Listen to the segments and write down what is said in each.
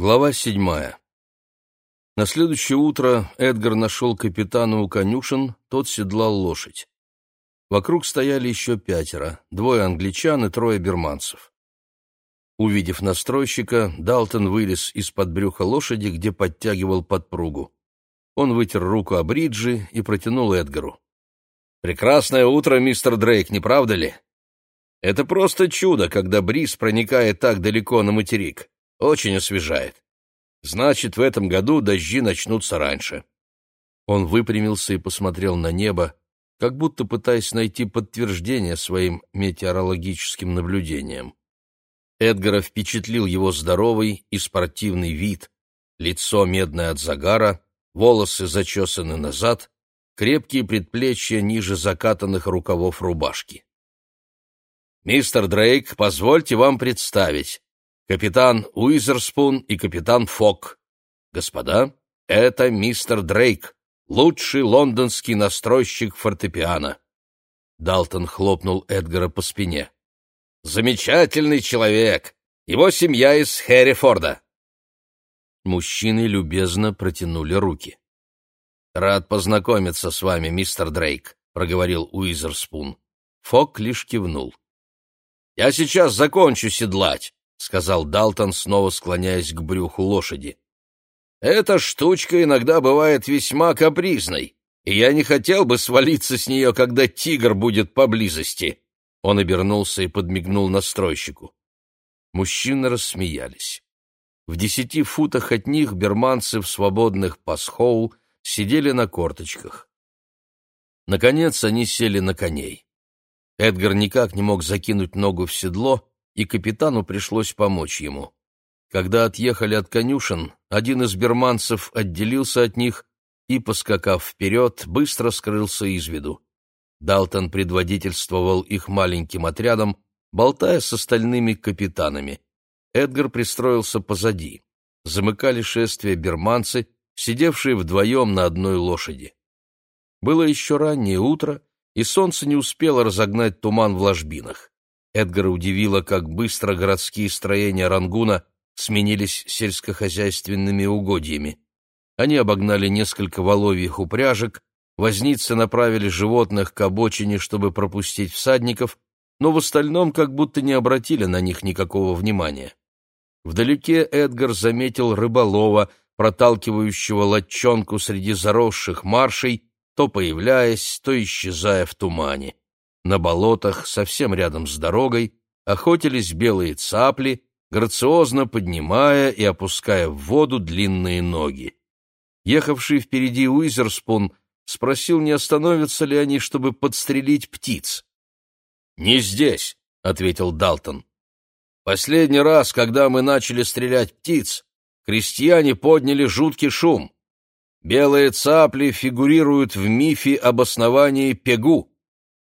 Глава седьмая. На следующее утро Эдгар нашел капитана у конюшен, тот седлал лошадь. Вокруг стояли еще пятеро, двое англичан и трое берманцев. Увидев настройщика, Далтон вылез из-под брюха лошади, где подтягивал подпругу. Он вытер руку о бриджи и протянул Эдгару. «Прекрасное утро, мистер Дрейк, не правда ли? Это просто чудо, когда бриз проникает так далеко на материк. Очень освежает. Значит, в этом году дожди начнутся раньше. Он выпрямился и посмотрел на небо, как будто пытаясь найти подтверждение своим метеорологическим наблюдениям. Эдгара впечатлил его здоровый и спортивный вид, лицо медное от загара, волосы зачесаны назад, крепкие предплечья ниже закатанных рукавов рубашки. «Мистер Дрейк, позвольте вам представить капитан Уизерспун и капитан Фок. Господа, это мистер Дрейк, лучший лондонский настройщик фортепиано. Далтон хлопнул Эдгара по спине. Замечательный человек. Его семья из Хэррифорда. Мужчины любезно протянули руки. Рад познакомиться с вами, мистер Дрейк, проговорил Уизерспун. Фок лишь кивнул. Я сейчас закончу седлать. — сказал Далтон, снова склоняясь к брюху лошади. «Эта штучка иногда бывает весьма капризной, и я не хотел бы свалиться с нее, когда тигр будет поблизости». Он обернулся и подмигнул настройщику. Мужчины рассмеялись. В десяти футах от них берманцы в свободных пасхоу сидели на корточках. Наконец они сели на коней. Эдгар никак не мог закинуть ногу в седло, и капитану пришлось помочь ему. Когда отъехали от конюшен, один из берманцев отделился от них и, поскакав вперед, быстро скрылся из виду. Далтон предводительствовал их маленьким отрядом, болтая с остальными капитанами. Эдгар пристроился позади. Замыкали шествие берманцы, сидевшие вдвоем на одной лошади. Было еще раннее утро, и солнце не успело разогнать туман в ложбинах. Эдгара удивило, как быстро городские строения Рангуна сменились сельскохозяйственными угодьями. Они обогнали несколько воловьих упряжек, возницы направили животных к обочине, чтобы пропустить всадников, но в остальном как будто не обратили на них никакого внимания. Вдалеке Эдгар заметил рыболова, проталкивающего лодчонку среди заросших маршей, то появляясь, то исчезая в тумане. На болотах, совсем рядом с дорогой, охотились белые цапли, грациозно поднимая и опуская в воду длинные ноги. Ехавший впереди Уизерспун спросил, не остановятся ли они, чтобы подстрелить птиц. «Не здесь», — ответил Далтон. «Последний раз, когда мы начали стрелять птиц, крестьяне подняли жуткий шум. Белые цапли фигурируют в мифе об основании Пегу.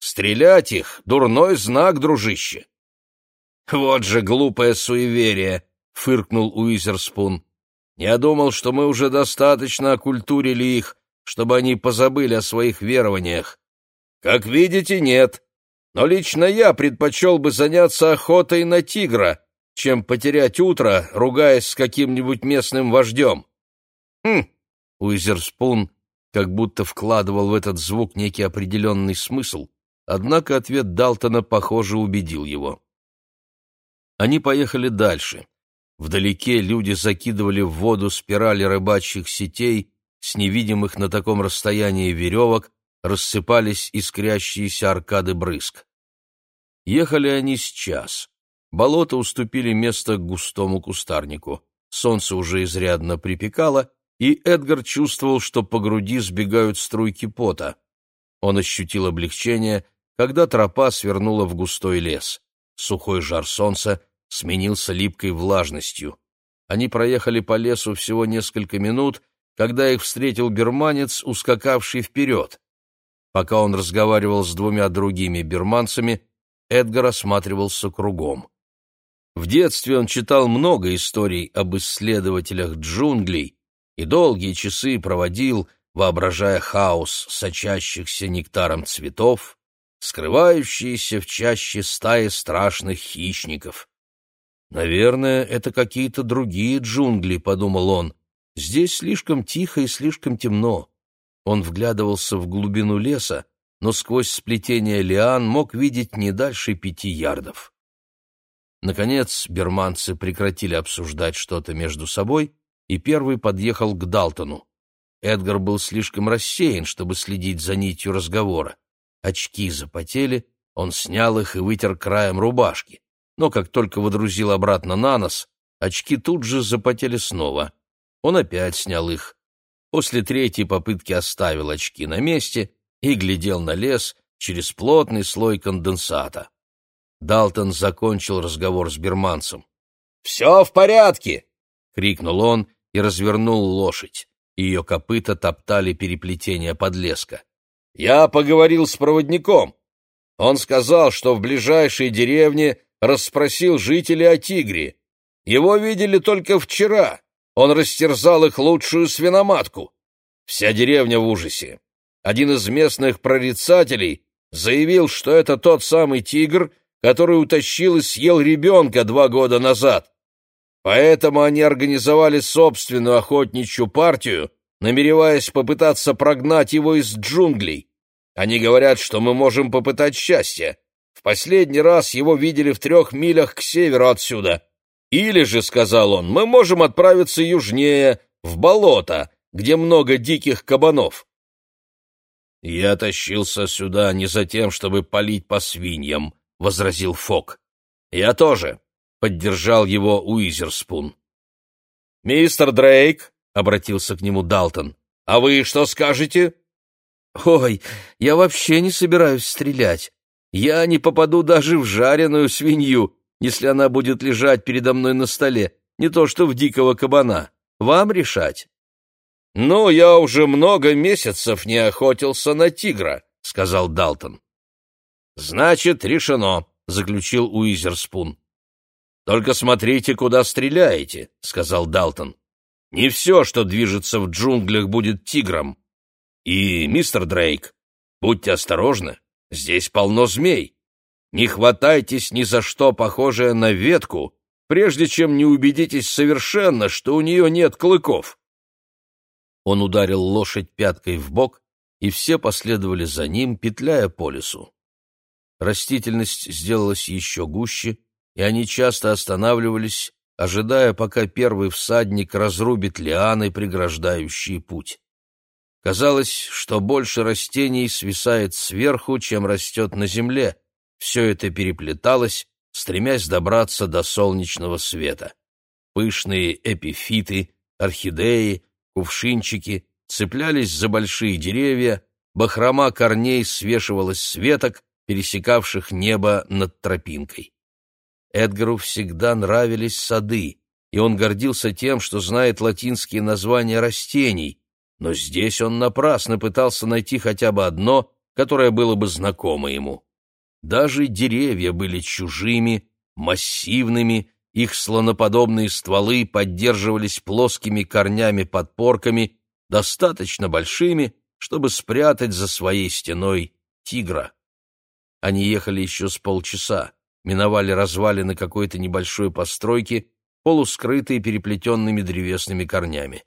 Стрелять их — дурной знак, дружище. Вот же глупое суеверие, — фыркнул Уизерспун. Я думал, что мы уже достаточно окультурили их, чтобы они позабыли о своих верованиях. Как видите, нет. Но лично я предпочел бы заняться охотой на тигра, чем потерять утро, ругаясь с каким-нибудь местным вождем. Хм, Уизерспун как будто вкладывал в этот звук некий определенный смысл, Однако ответ Далтона, похоже, убедил его. Они поехали дальше. Вдалеке люди закидывали в воду спирали рыбачьих сетей, с невидимых на таком расстоянии веревок рассыпались искрящиеся аркады брызг. Ехали они с час. Болото уступили место густому кустарнику. Солнце уже изрядно припекало, и Эдгар чувствовал, что по груди сбегают струйки пота. Он ощутил облегчение когда тропа свернула в густой лес. Сухой жар солнца сменился липкой влажностью. Они проехали по лесу всего несколько минут, когда их встретил берманец, ускакавший вперед. Пока он разговаривал с двумя другими берманцами, Эдгар осматривался кругом. В детстве он читал много историй об исследователях джунглей и долгие часы проводил, воображая хаос сочащихся нектаром цветов, скрывающиеся в чаще стаи страшных хищников. «Наверное, это какие-то другие джунгли», — подумал он. «Здесь слишком тихо и слишком темно». Он вглядывался в глубину леса, но сквозь сплетение лиан мог видеть не дальше пяти ярдов. Наконец берманцы прекратили обсуждать что-то между собой, и первый подъехал к Далтону. Эдгар был слишком рассеян, чтобы следить за нитью разговора. Очки запотели, он снял их и вытер краем рубашки. Но как только водрузил обратно на нос, очки тут же запотели снова. Он опять снял их. После третьей попытки оставил очки на месте и глядел на лес через плотный слой конденсата. Далтон закончил разговор с берманцем. «Все в порядке!» — крикнул он и развернул лошадь. Ее копыта топтали переплетение подлеска. «Я поговорил с проводником. Он сказал, что в ближайшей деревне расспросил жителей о тигре. Его видели только вчера. Он растерзал их лучшую свиноматку. Вся деревня в ужасе. Один из местных прорицателей заявил, что это тот самый тигр, который утащил и съел ребенка два года назад. Поэтому они организовали собственную охотничью партию, намереваясь попытаться прогнать его из джунглей. Они говорят, что мы можем попытать счастье. В последний раз его видели в трех милях к северу отсюда. Или же, — сказал он, — мы можем отправиться южнее, в болото, где много диких кабанов. Я тащился сюда не за тем, чтобы палить по свиньям, — возразил Фок. «Я тоже», — поддержал его Уизерспун. «Мистер Дрейк», — обратился к нему Далтон, — «а вы что скажете?» «Ой, я вообще не собираюсь стрелять. Я не попаду даже в жареную свинью, если она будет лежать передо мной на столе, не то что в дикого кабана. Вам решать». «Ну, я уже много месяцев не охотился на тигра», — сказал Далтон. «Значит, решено», — заключил Уизерспун. «Только смотрите, куда стреляете», — сказал Далтон. «Не все, что движется в джунглях, будет тигром. И, мистер Дрейк, будьте осторожны, здесь полно змей. Не хватайтесь ни за что похожее на ветку, прежде чем не убедитесь совершенно, что у нее нет клыков». Он ударил лошадь пяткой в бок, и все последовали за ним, петляя по лесу. Растительность сделалась еще гуще, и они часто останавливались, ожидая, пока первый всадник разрубит лианы, преграждающие путь. Казалось, что больше растений свисает сверху, чем растет на земле. Все это переплеталось, стремясь добраться до солнечного света. Пышные эпифиты, орхидеи, кувшинчики цеплялись за большие деревья, бахрома корней свешивалась с веток, пересекавших небо над тропинкой. Эдгару всегда нравились сады, и он гордился тем, что знает латинские названия растений, но здесь он напрасно пытался найти хотя бы одно, которое было бы знакомо ему. Даже деревья были чужими, массивными, их слоноподобные стволы поддерживались плоскими корнями-подпорками, достаточно большими, чтобы спрятать за своей стеной тигра. Они ехали еще с полчаса, миновали развалины какой-то небольшой постройки, полускрытые переплетенными древесными корнями.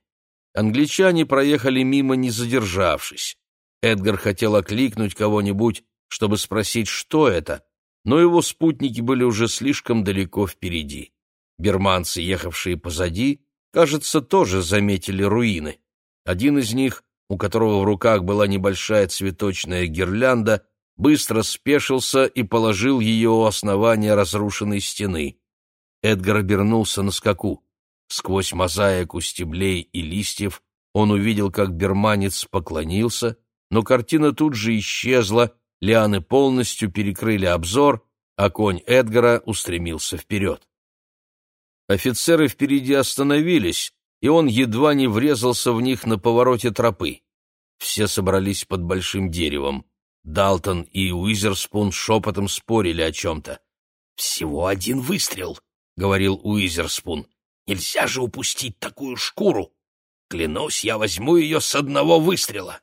Англичане проехали мимо, не задержавшись. Эдгар хотел окликнуть кого-нибудь, чтобы спросить, что это, но его спутники были уже слишком далеко впереди. Берманцы, ехавшие позади, кажется, тоже заметили руины. Один из них, у которого в руках была небольшая цветочная гирлянда, быстро спешился и положил ее у основания разрушенной стены. Эдгар обернулся на скаку. Сквозь мозаику стеблей и листьев он увидел, как берманец поклонился, но картина тут же исчезла, лианы полностью перекрыли обзор, а конь Эдгара устремился вперед. Офицеры впереди остановились, и он едва не врезался в них на повороте тропы. Все собрались под большим деревом. Далтон и Уизерспун шепотом спорили о чем-то. «Всего один выстрел», — говорил Уизерспун. «Нельзя же упустить такую шкуру! Клянусь, я возьму ее с одного выстрела!»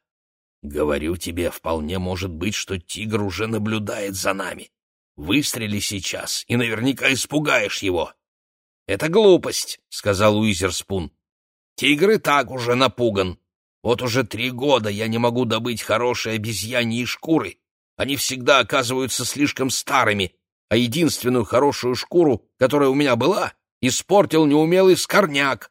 «Говорю тебе, вполне может быть, что тигр уже наблюдает за нами. Выстрели сейчас, и наверняка испугаешь его. Это глупость, — сказал Уизерспун. Тигр и так уже напуган. Вот уже три года я не могу добыть хорошие обезьяньи шкуры. Они всегда оказываются слишком старыми, а единственную хорошую шкуру, которая у меня была, испортил неумелый скорняк.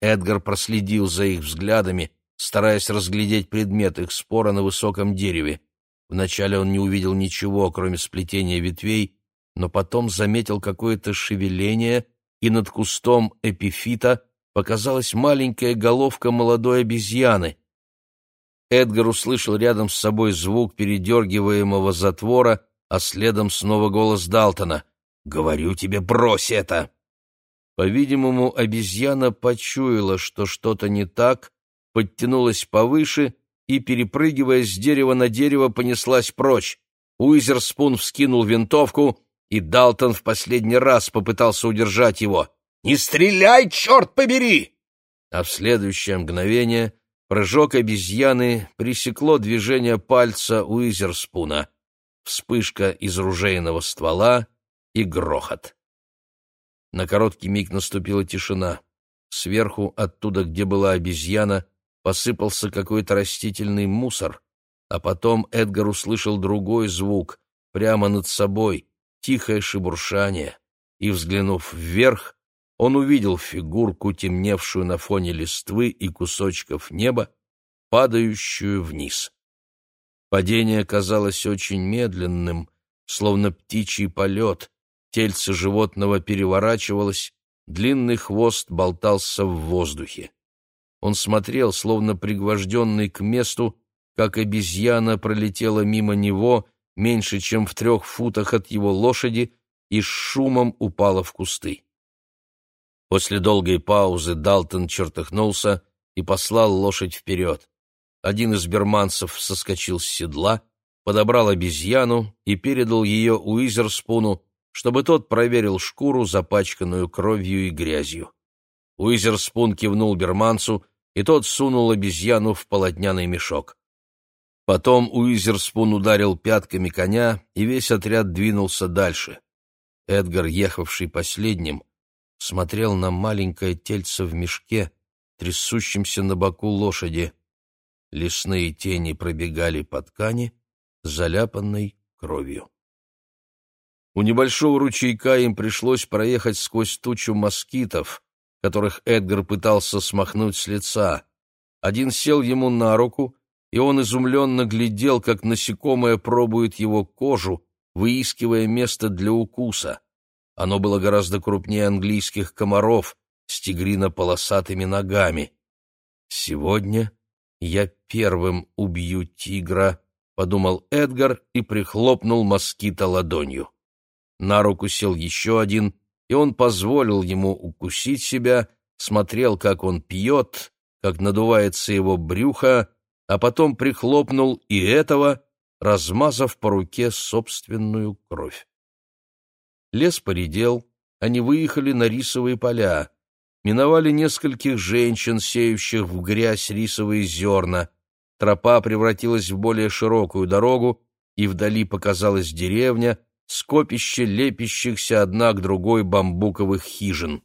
Эдгар проследил за их взглядами, стараясь разглядеть предмет их спора на высоком дереве. Вначале он не увидел ничего, кроме сплетения ветвей, но потом заметил какое-то шевеление, и над кустом эпифита показалась маленькая головка молодой обезьяны. Эдгар услышал рядом с собой звук передергиваемого затвора, а следом снова голос Далтона. «Говорю тебе, брось это!» По-видимому, обезьяна почуяла, что что-то не так, подтянулась повыше и, перепрыгивая с дерева на дерево, понеслась прочь. Уизерспун вскинул винтовку, и Далтон в последний раз попытался удержать его. «Не стреляй, черт побери!» А в следующее мгновение прыжок обезьяны пресекло движение пальца Уизерспуна. Вспышка из ружейного ствола и грохот. На короткий миг наступила тишина. Сверху, оттуда, где была обезьяна, посыпался какой-то растительный мусор, а потом Эдгар услышал другой звук, прямо над собой, тихое шебуршание, и, взглянув вверх, он увидел фигурку, темневшую на фоне листвы и кусочков неба, падающую вниз. Падение казалось очень медленным, словно птичий полет, тельце животного переворачивалось, длинный хвост болтался в воздухе. Он смотрел, словно пригвожденный к месту, как обезьяна пролетела мимо него меньше, чем в трех футах от его лошади, и с шумом упала в кусты. После долгой паузы Далтон чертыхнулся и послал лошадь вперед. Один из берманцев соскочил с седла, подобрал обезьяну и передал ее Уизерспуну, чтобы тот проверил шкуру, запачканную кровью и грязью. Уизерспун кивнул берманцу, и тот сунул обезьяну в полотняный мешок. Потом Уизерспун ударил пятками коня, и весь отряд двинулся дальше. Эдгар, ехавший последним, смотрел на маленькое тельце в мешке, трясущемся на боку лошади. Лесные тени пробегали по ткани, заляпанной кровью. У небольшого ручейка им пришлось проехать сквозь тучу москитов, которых Эдгар пытался смахнуть с лица. Один сел ему на руку, и он изумленно глядел, как насекомое пробует его кожу, выискивая место для укуса. Оно было гораздо крупнее английских комаров с тигрино-полосатыми ногами. «Сегодня я первым убью тигра», — подумал Эдгар и прихлопнул москита ладонью. На руку сел еще один — и он позволил ему укусить себя, смотрел, как он пьет, как надувается его брюхо, а потом прихлопнул и этого, размазав по руке собственную кровь. Лес поредел, они выехали на рисовые поля, миновали нескольких женщин, сеющих в грязь рисовые зерна. Тропа превратилась в более широкую дорогу, и вдали показалась деревня, скопище лепящихся одна к другой бамбуковых хижин.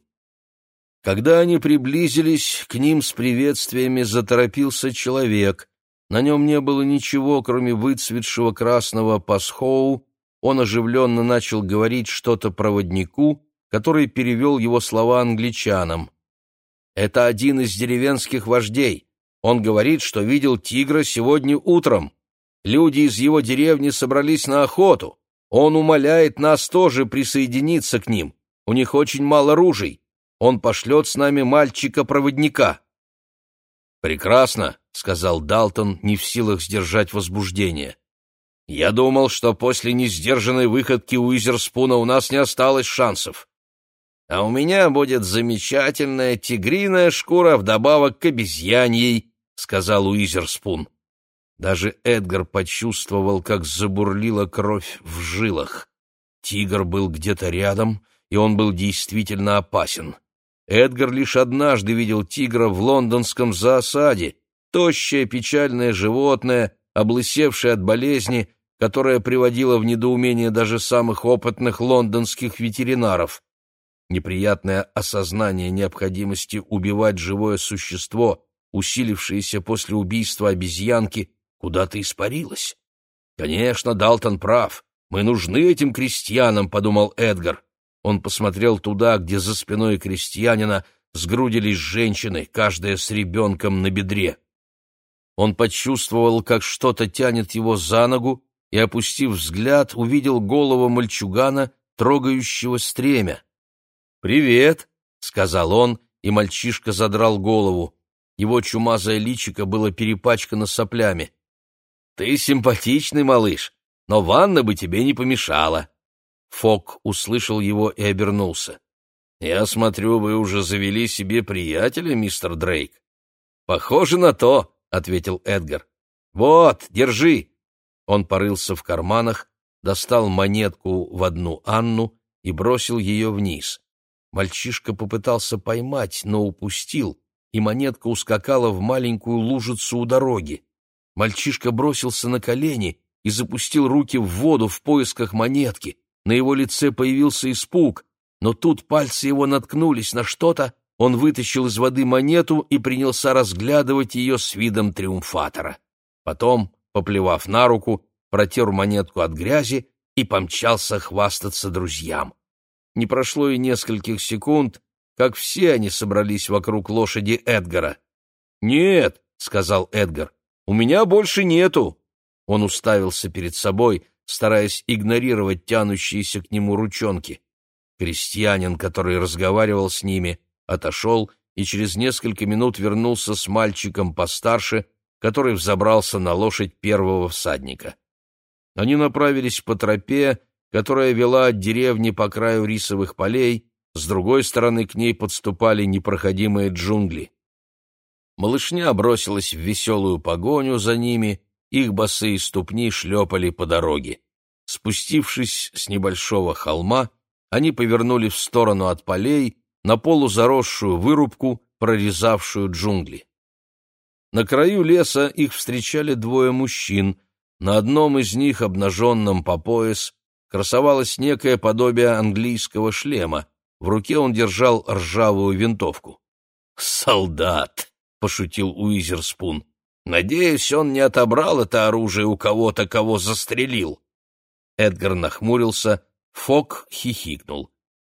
Когда они приблизились, к ним с приветствиями заторопился человек. На нем не было ничего, кроме выцветшего красного пасхоу. Он оживленно начал говорить что-то проводнику, который перевел его слова англичанам. «Это один из деревенских вождей. Он говорит, что видел тигра сегодня утром. Люди из его деревни собрались на охоту. Он умоляет нас тоже присоединиться к ним. У них очень мало ружей. Он пошлет с нами мальчика-проводника». «Прекрасно», — сказал Далтон, не в силах сдержать возбуждение. «Я думал, что после несдержанной выходки Уизерспуна у нас не осталось шансов. А у меня будет замечательная тигриная шкура вдобавок к обезьяньей», — сказал Уизерспун. Даже Эдгар почувствовал, как забурлила кровь в жилах. Тигр был где-то рядом, и он был действительно опасен. Эдгар лишь однажды видел тигра в лондонском зоосаде, тощее печальное животное, облысевшее от болезни, которая приводила в недоумение даже самых опытных лондонских ветеринаров. Неприятное осознание необходимости убивать живое существо, усилившееся после убийства обезьянки, куда-то испарилось. Конечно, Далтон прав. Мы нужны этим крестьянам, подумал Эдгар. Он посмотрел туда, где за спиной крестьянина сгрудились женщины, каждая с ребенком на бедре. Он почувствовал, как что-то тянет его за ногу, и, опустив взгляд, увидел голову мальчугана, трогающего стремя. «Привет!» — сказал он, и мальчишка задрал голову. Его чумазое личико было перепачкано соплями. «Ты симпатичный малыш, но ванна бы тебе не помешала». Фок услышал его и обернулся. «Я смотрю, вы уже завели себе приятеля, мистер Дрейк». «Похоже на то», — ответил Эдгар. «Вот, держи». Он порылся в карманах, достал монетку в одну Анну и бросил ее вниз. Мальчишка попытался поймать, но упустил, и монетка ускакала в маленькую лужицу у дороги. Мальчишка бросился на колени и запустил руки в воду в поисках монетки. На его лице появился испуг, но тут пальцы его наткнулись на что-то, он вытащил из воды монету и принялся разглядывать ее с видом триумфатора. Потом, поплевав на руку, протер монетку от грязи и помчался хвастаться друзьям. Не прошло и нескольких секунд, как все они собрались вокруг лошади Эдгара. «Нет», — сказал Эдгар, — «у меня больше нету». Он уставился перед собой, стараясь игнорировать тянущиеся к нему ручонки. Крестьянин, который разговаривал с ними, отошел и через несколько минут вернулся с мальчиком постарше, который взобрался на лошадь первого всадника. Они направились по тропе, которая вела от деревни по краю рисовых полей, с другой стороны к ней подступали непроходимые джунгли. Малышня бросилась в веселую погоню за ними, их босые ступни шлепали по дороге. Спустившись с небольшого холма, они повернули в сторону от полей на полузаросшую вырубку, прорезавшую джунгли. На краю леса их встречали двое мужчин. На одном из них, обнаженном по пояс, красовалось некое подобие английского шлема. В руке он держал ржавую винтовку. «Солдат!» — пошутил Уизерспун. «Надеюсь, он не отобрал это оружие у кого-то, кого застрелил». Эдгар нахмурился, Фок хихикнул.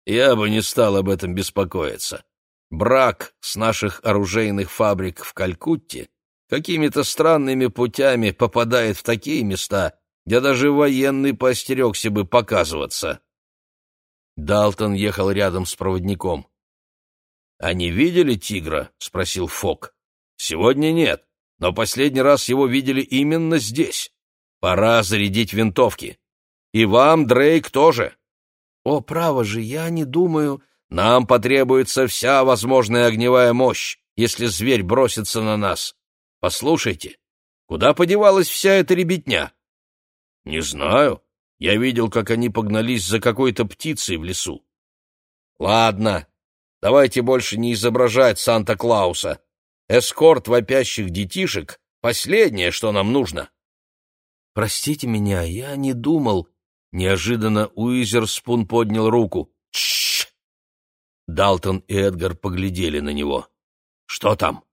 «Я бы не стал об этом беспокоиться. Брак с наших оружейных фабрик в Калькутте какими-то странными путями попадает в такие места, где даже военный поостерегся бы показываться. Далтон ехал рядом с проводником. «Они видели тигра?» — спросил Фок. «Сегодня нет, но последний раз его видели именно здесь. Пора зарядить винтовки. И вам, Дрейк, тоже». «О, право же, я не думаю...» «Нам потребуется вся возможная огневая мощь, если зверь бросится на нас. Послушайте, куда подевалась вся эта ребятня?» «Не знаю. Я видел, как они погнались за какой-то птицей в лесу». «Ладно, давайте больше не изображать Санта-Клауса. Эскорт вопящих детишек — последнее, что нам нужно». «Простите меня, я не думал...» Неожиданно Уизерспун поднял руку. «Тш!» Далтон и Эдгар поглядели на него. «Что там?»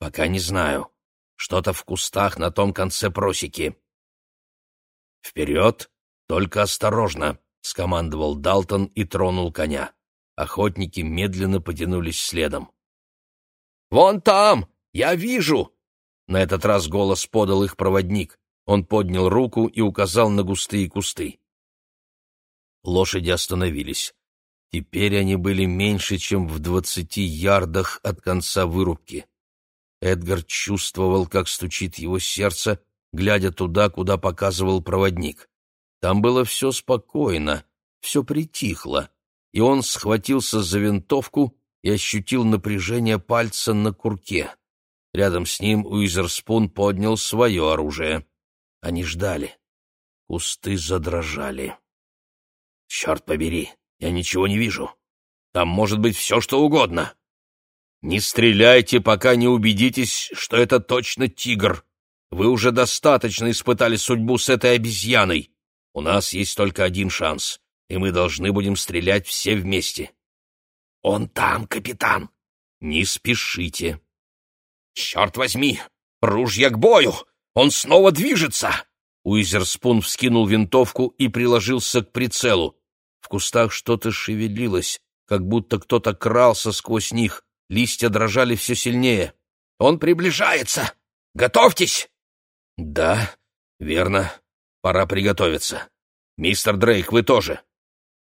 «Пока не знаю. Что-то в кустах на том конце просеки». «Вперед! Только осторожно!» — скомандовал Далтон и тронул коня. Охотники медленно потянулись следом. «Вон там! Я вижу!» На этот раз голос подал их проводник. Он поднял руку и указал на густые кусты. Лошади остановились. Теперь они были меньше, чем в двадцати ярдах от конца вырубки. Эдгар чувствовал, как стучит его сердце, глядя туда, куда показывал проводник. Там было все спокойно, все притихло, и он схватился за винтовку и ощутил напряжение пальца на курке. Рядом с ним Уизерспун поднял свое оружие. Они ждали. Кусты задрожали. «Черт побери, я ничего не вижу. Там может быть все, что угодно». «Не стреляйте, пока не убедитесь, что это точно тигр», вы уже достаточно испытали судьбу с этой обезьяной. У нас есть только один шанс, и мы должны будем стрелять все вместе. «Он там, капитан!» «Не спешите!» «Черт возьми! Ружья к бою! Он снова движется!» Уизерспун вскинул винтовку и приложился к прицелу. В кустах что-то шевелилось, как будто кто-то крался сквозь них. Листья дрожали все сильнее. «Он приближается! Готовьтесь!» «Да, верно. Пора приготовиться. Мистер Дрейк, вы тоже.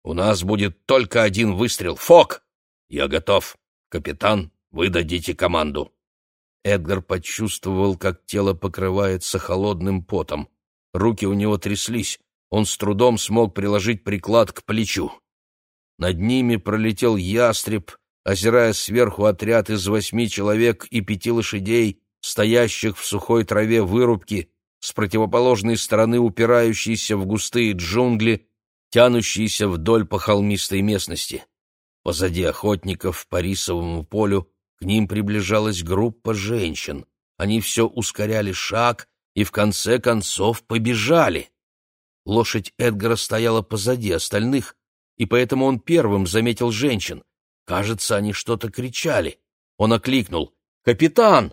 У нас будет только один выстрел. Фок! Я готов. Капитан, вы дадите команду». Эдгар почувствовал, как тело покрывается холодным потом. Руки у него тряслись. Он с трудом смог приложить приклад к плечу. Над ними пролетел ястреб, озирая сверху отряд из восьми человек и пяти лошадей, стоящих в сухой траве вырубки, с противоположной стороны упирающиеся в густые джунгли, тянущиеся вдоль по холмистой местности. Позади охотников по рисовому полю к ним приближалась группа женщин. Они все ускоряли шаг и в конце концов побежали. Лошадь Эдгара стояла позади остальных, и поэтому он первым заметил женщин. Кажется, они что-то кричали. Он окликнул. «Капитан!»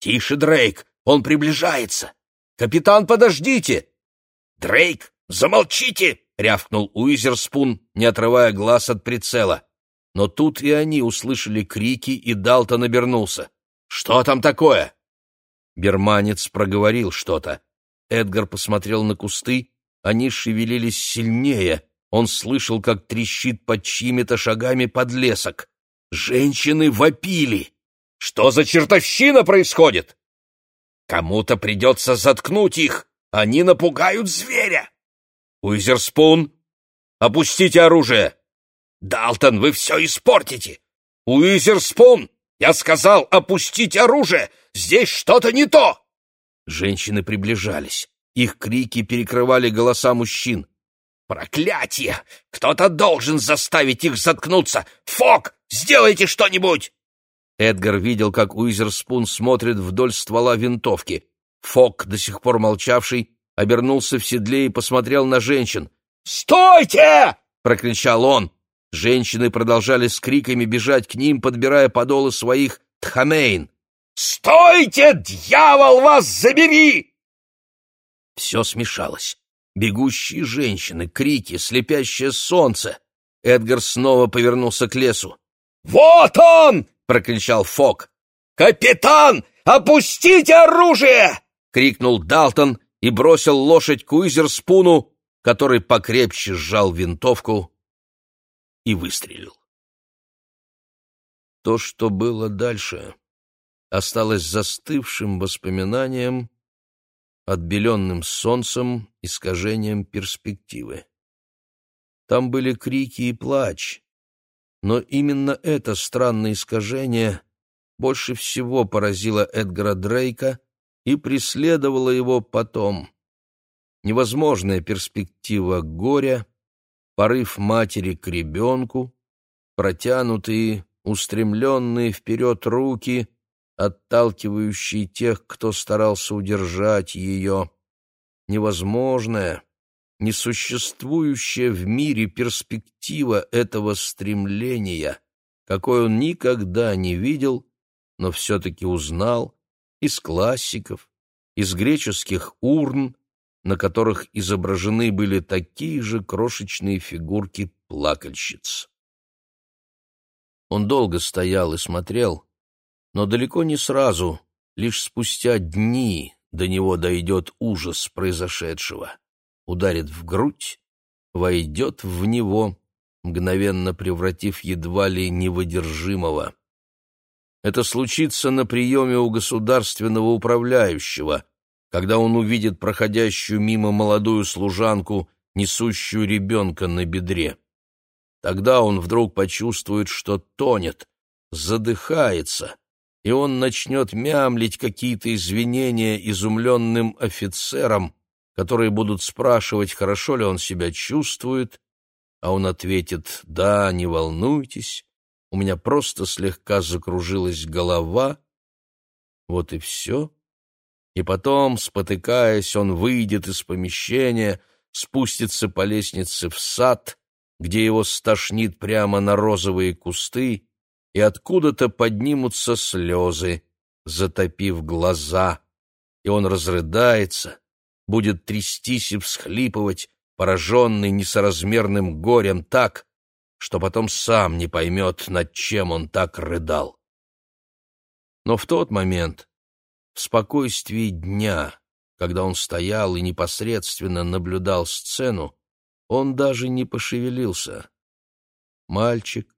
«Тише, Дрейк! Он приближается!» «Капитан, подождите!» «Дрейк, замолчите!» — рявкнул Уизерспун, не отрывая глаз от прицела. Но тут и они услышали крики, и Далтон обернулся. «Что там такое?» Берманец проговорил что-то. Эдгар посмотрел на кусты, они шевелились сильнее. Он слышал, как трещит под чьими-то шагами подлесок. Женщины вопили. «Что за чертовщина происходит?» «Кому-то придется заткнуть их! Они напугают зверя!» «Уизерспун, опустите оружие!» «Далтон, вы все испортите!» «Уизерспун, я сказал опустить оружие! Здесь что-то не то!» Женщины приближались. Их крики перекрывали голоса мужчин. «Проклятие! Кто-то должен заставить их заткнуться! Фок, сделайте что-нибудь!» Эдгар видел, как Уизерспун смотрит вдоль ствола винтовки. Фок, до сих пор молчавший, обернулся в седле и посмотрел на женщин. «Стойте!» — прокричал он. Женщины продолжали с криками бежать к ним, подбирая подолы своих тхамейн. «Стойте, дьявол, вас забери!» Все смешалось. Бегущие женщины, крики, слепящее солнце. Эдгар снова повернулся к лесу. «Вот он!» — прокричал Фок. «Капитан, опустите оружие!» — крикнул Далтон и бросил лошадь к Уизерспуну, который покрепче сжал винтовку и выстрелил. То, что было дальше, осталось застывшим воспоминанием, отбеленным солнцем, искажением перспективы. Там были крики и плач, но именно это странное искажение больше всего поразило Эдгара Дрейка и преследовало его потом. Невозможная перспектива горя, порыв матери к ребенку, протянутые, устремленные вперед руки, отталкивающие тех, кто старался удержать ее. Невозможная, несуществующая в мире перспектива этого стремления, какой он никогда не видел, но все-таки узнал из классиков, из греческих урн, на которых изображены были такие же крошечные фигурки плакальщиц. Он долго стоял и смотрел, но далеко не сразу, лишь спустя дни до него дойдет ужас произошедшего, ударит в грудь, войдет в него, мгновенно превратив едва ли невыдержимого. Это случится на приеме у государственного управляющего, когда он увидит проходящую мимо молодую служанку, несущую ребенка на бедре. Тогда он вдруг почувствует, что тонет, задыхается, и он начнет мямлить какие-то извинения изумленным офицерам, которые будут спрашивать, хорошо ли он себя чувствует, а он ответит «Да, не волнуйтесь, у меня просто слегка закружилась голова». Вот и все. И потом, спотыкаясь, он выйдет из помещения, спустится по лестнице в сад, где его стошнит прямо на розовые кусты, и откуда-то поднимутся слезы, затопив глаза, и он разрыдается, будет трястись и всхлипывать, пораженный несоразмерным горем так, что потом сам не поймет, над чем он так рыдал. Но в тот момент, в спокойствии дня, когда он стоял и непосредственно наблюдал сцену, он даже не пошевелился. Мальчик,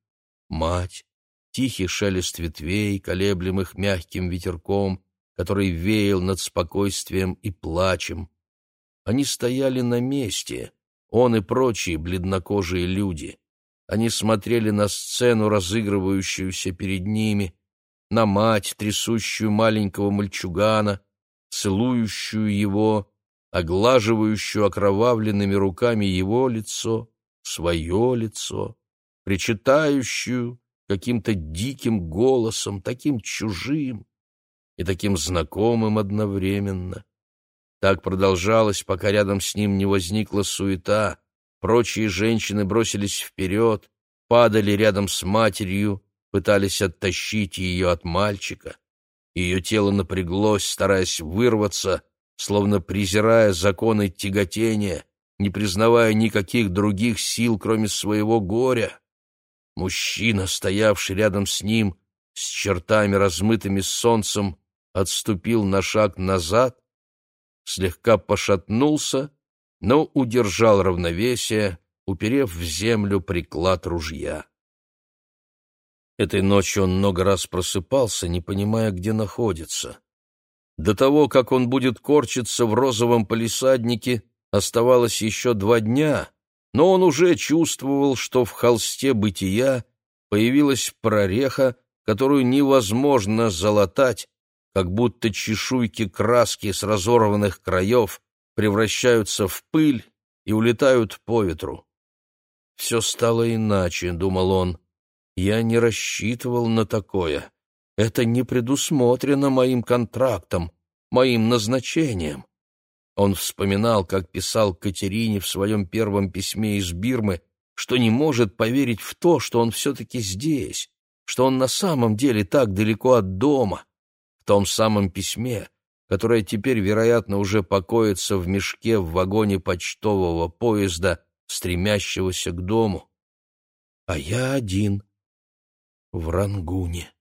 мать, тихий шелест ветвей, колеблемых мягким ветерком, который веял над спокойствием и плачем. Они стояли на месте, он и прочие бледнокожие люди. Они смотрели на сцену, разыгрывающуюся перед ними, на мать, трясущую маленького мальчугана, целующую его, оглаживающую окровавленными руками его лицо, свое лицо, причитающую каким-то диким голосом, таким чужим и таким знакомым одновременно. Так продолжалось, пока рядом с ним не возникла суета, прочие женщины бросились вперед, падали рядом с матерью, пытались оттащить ее от мальчика. Ее тело напряглось, стараясь вырваться, словно презирая законы тяготения, не признавая никаких других сил, кроме своего горя. Мужчина, стоявший рядом с ним, с чертами размытыми солнцем, отступил на шаг назад, слегка пошатнулся, но удержал равновесие, уперев в землю приклад ружья. Этой ночью он много раз просыпался, не понимая, где находится. До того, как он будет корчиться в розовом палисаднике, оставалось еще два дня, но он уже чувствовал, что в холсте бытия появилась прореха, которую невозможно залатать, как будто чешуйки краски с разорванных краев превращаются в пыль и улетают по ветру. «Все стало иначе», — думал он, я не рассчитывал на такое. Это не предусмотрено моим контрактом, моим назначением. Он вспоминал, как писал Катерине в своем первом письме из Бирмы, что не может поверить в то, что он все-таки здесь, что он на самом деле так далеко от дома. В том самом письме, которое теперь, вероятно, уже покоится в мешке в вагоне почтового поезда, стремящегося к дому. А я один, в Рангуне.